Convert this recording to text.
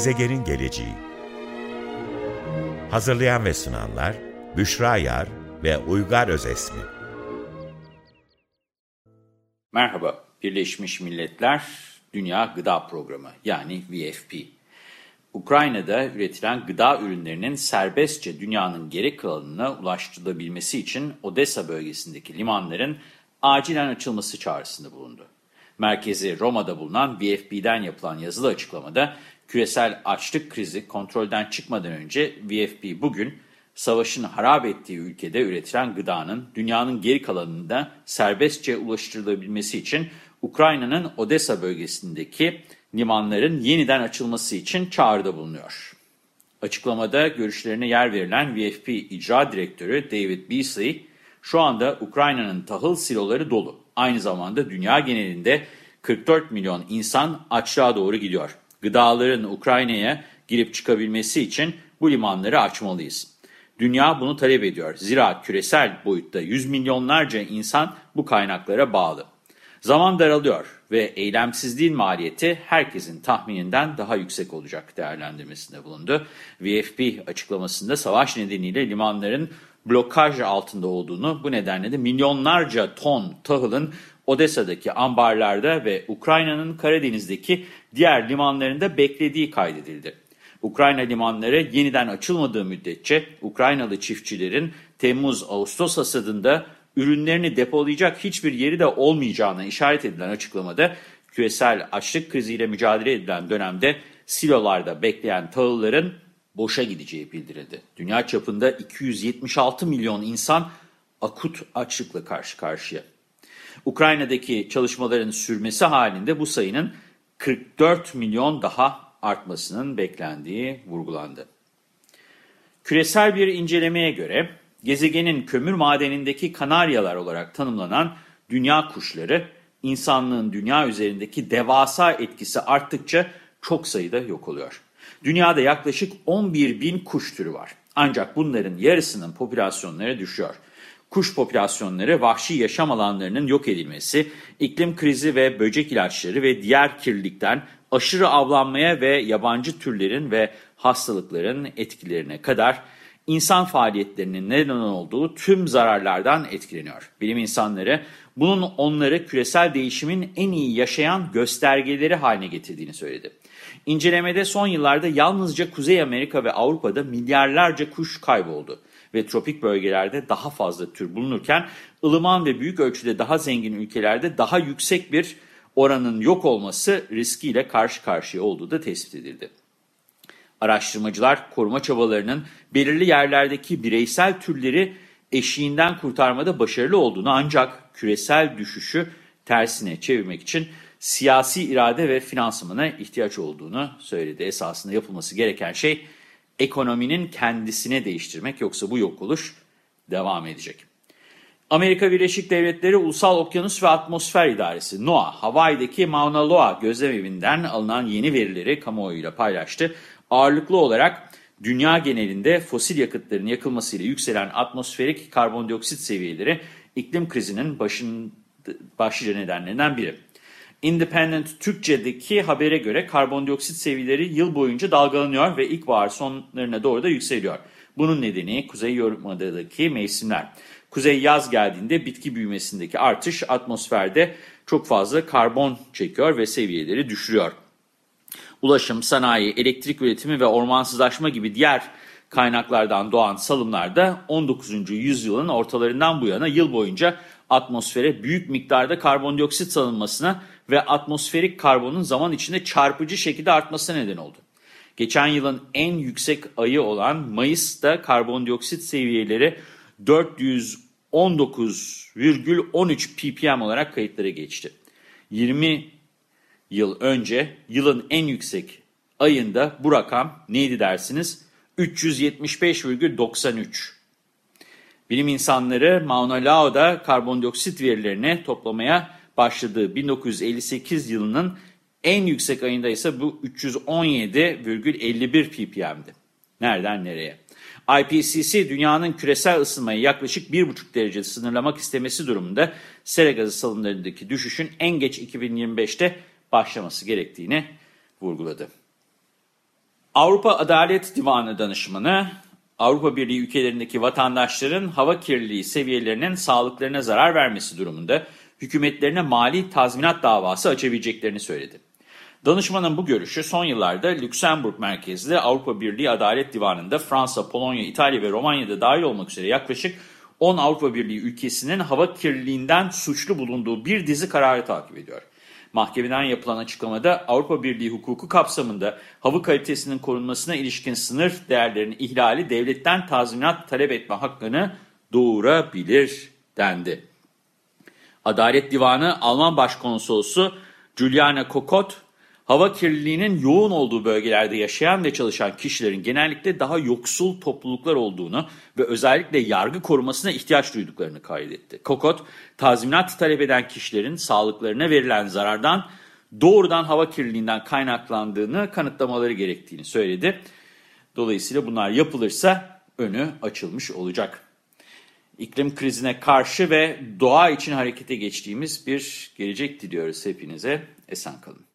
Gezegenin geleceği Hazırlayan ve sunanlar Büşra Yar ve Uygar Özesmi Merhaba, Birleşmiş Milletler Dünya Gıda Programı yani WFP. Ukrayna'da üretilen gıda ürünlerinin serbestçe dünyanın geri kalanına ulaştırılabilmesi için Odessa bölgesindeki limanların acilen açılması çağrısında bulundu. Merkezi Roma'da bulunan WFP'den yapılan yazılı açıklamada küresel açlık krizi kontrolden çıkmadan önce WFP bugün savaşın harap ettiği ülkede üretilen gıdanın dünyanın geri kalanında serbestçe ulaştırılabilmesi için Ukrayna'nın Odessa bölgesindeki limanların yeniden açılması için çağrıda bulunuyor. Açıklamada görüşlerine yer verilen WFP İcra Direktörü David Beasley, şu anda Ukrayna'nın tahıl siloları dolu. Aynı zamanda dünya genelinde 44 milyon insan açlığa doğru gidiyor. Gıdaların Ukrayna'ya girip çıkabilmesi için bu limanları açmalıyız. Dünya bunu talep ediyor. Zira küresel boyutta yüz milyonlarca insan bu kaynaklara bağlı. Zaman daralıyor ve eylemsizliğin maliyeti herkesin tahmininden daha yüksek olacak değerlendirmesinde bulundu. VFP açıklamasında savaş nedeniyle limanların blokaj altında olduğunu, bu nedenle de milyonlarca ton tahılın Odessa'daki ambarlarda ve Ukrayna'nın Karadeniz'deki diğer limanlarında beklediği kaydedildi. Ukrayna limanları yeniden açılmadığı müddetçe Ukraynalı çiftçilerin Temmuz-Ağustos hasadında ürünlerini depolayacak hiçbir yeri de olmayacağına işaret edilen açıklamada küresel açlık kriziyle mücadele edilen dönemde silolarda bekleyen tahılların boşa gideceği bildirildi. Dünya çapında 276 milyon insan akut açlıkla karşı karşıya. Ukrayna'daki çalışmaların sürmesi halinde bu sayının 44 milyon daha artmasının beklendiği vurgulandı. Küresel bir incelemeye göre gezegenin kömür madenindeki kanaryalar olarak tanımlanan dünya kuşları, insanlığın dünya üzerindeki devasa etkisi arttıkça çok sayıda yok oluyor. Dünyada yaklaşık 11 bin kuş türü var. Ancak bunların yarısının popülasyonları düşüyor. Kuş popülasyonları vahşi yaşam alanlarının yok edilmesi, iklim krizi ve böcek ilaçları ve diğer kirlilikten aşırı avlanmaya ve yabancı türlerin ve hastalıkların etkilerine kadar insan faaliyetlerinin neden olduğu tüm zararlardan etkileniyor. Bilim insanları bunun onları küresel değişimin en iyi yaşayan göstergeleri haline getirdiğini söyledi. İncelemede son yıllarda yalnızca Kuzey Amerika ve Avrupa'da milyarlarca kuş kayboldu ve tropik bölgelerde daha fazla tür bulunurken ılıman ve büyük ölçüde daha zengin ülkelerde daha yüksek bir oranın yok olması riskiyle karşı karşıya olduğu da tespit edildi. Araştırmacılar koruma çabalarının belirli yerlerdeki bireysel türleri eşiğinden kurtarmada başarılı olduğunu ancak küresel düşüşü tersine çevirmek için siyasi irade ve finansmana ihtiyaç olduğunu söyledi. Esasında yapılması gereken şey ekonominin kendisine değiştirmek yoksa bu yok oluş devam edecek. Amerika Birleşik Devletleri Ulusal Okyanus ve Atmosfer İdaresi NOAA, Hawaii'deki Mauna Loa gözlemevinden alınan yeni verileri kamuoyuyla paylaştı. Ağırlıklı olarak dünya genelinde fosil yakıtların yakılmasıyla yükselen atmosferik karbondioksit seviyeleri iklim krizinin başın, başlıca nedenlerinden biri. Independent Türkçe'deki habere göre karbondioksit seviyeleri yıl boyunca dalgalanıyor ve ilkbahar sonlarına doğru da yükseliyor. Bunun nedeni Kuzey Yarımada'daki mevsimler. Kuzey yaz geldiğinde bitki büyümesindeki artış atmosferde çok fazla karbon çekiyor ve seviyeleri düşürüyor. Ulaşım, sanayi, elektrik üretimi ve ormansızlaşma gibi diğer kaynaklardan doğan salımlar da 19. yüzyılın ortalarından bu yana yıl boyunca atmosfere büyük miktarda karbondioksit salınmasına ve atmosferik karbonun zaman içinde çarpıcı şekilde artmasına neden oldu. Geçen yılın en yüksek ayı olan Mayıs'ta karbondioksit seviyeleri 419,13 ppm olarak kayıtlara geçti. 20 yıl önce yılın en yüksek ayında bu rakam neydi dersiniz? 375,93. Bilim insanları Mauna Loa'da karbondioksit verilerini toplamaya başladığı 1958 yılının en yüksek ayında ise bu 317,51 ppm'di. Nereden nereye? IPCC dünyanın küresel ısınmayı yaklaşık 1,5 derece sınırlamak istemesi durumunda sera gazı salımlarındaki düşüşün en geç 2025'te başlaması gerektiğini vurguladı. Avrupa Adalet Divanı danışmanı, Avrupa Birliği ülkelerindeki vatandaşların hava kirliliği seviyelerinin sağlıklarına zarar vermesi durumunda hükümetlerine mali tazminat davası açabileceklerini söyledi. Danışmanın bu görüşü son yıllarda Lüksemburg merkezli Avrupa Birliği Adalet Divanı'nda Fransa, Polonya, İtalya ve Romanya'da dahil olmak üzere yaklaşık 10 Avrupa Birliği ülkesinin hava kirliliğinden suçlu bulunduğu bir dizi kararı takip ediyor. Mahkemeden yapılan açıklamada Avrupa Birliği hukuku kapsamında hava kalitesinin korunmasına ilişkin sınır değerlerinin ihlali devletten tazminat talep etme hakkını doğurabilir dendi. Adalet Divanı Alman Başkonsolosu Juliana Kokot, hava kirliliğinin yoğun olduğu bölgelerde yaşayan ve çalışan kişilerin genellikle daha yoksul topluluklar olduğunu ve özellikle yargı korumasına ihtiyaç duyduklarını kaydetti. Kokot, tazminat talep eden kişilerin sağlıklarına verilen zarardan doğrudan hava kirliliğinden kaynaklandığını kanıtlamaları gerektiğini söyledi. Dolayısıyla bunlar yapılırsa önü açılmış olacak. İklim krizine karşı ve doğa için harekete geçtiğimiz bir gelecek diliyoruz hepinize. Esen kalın.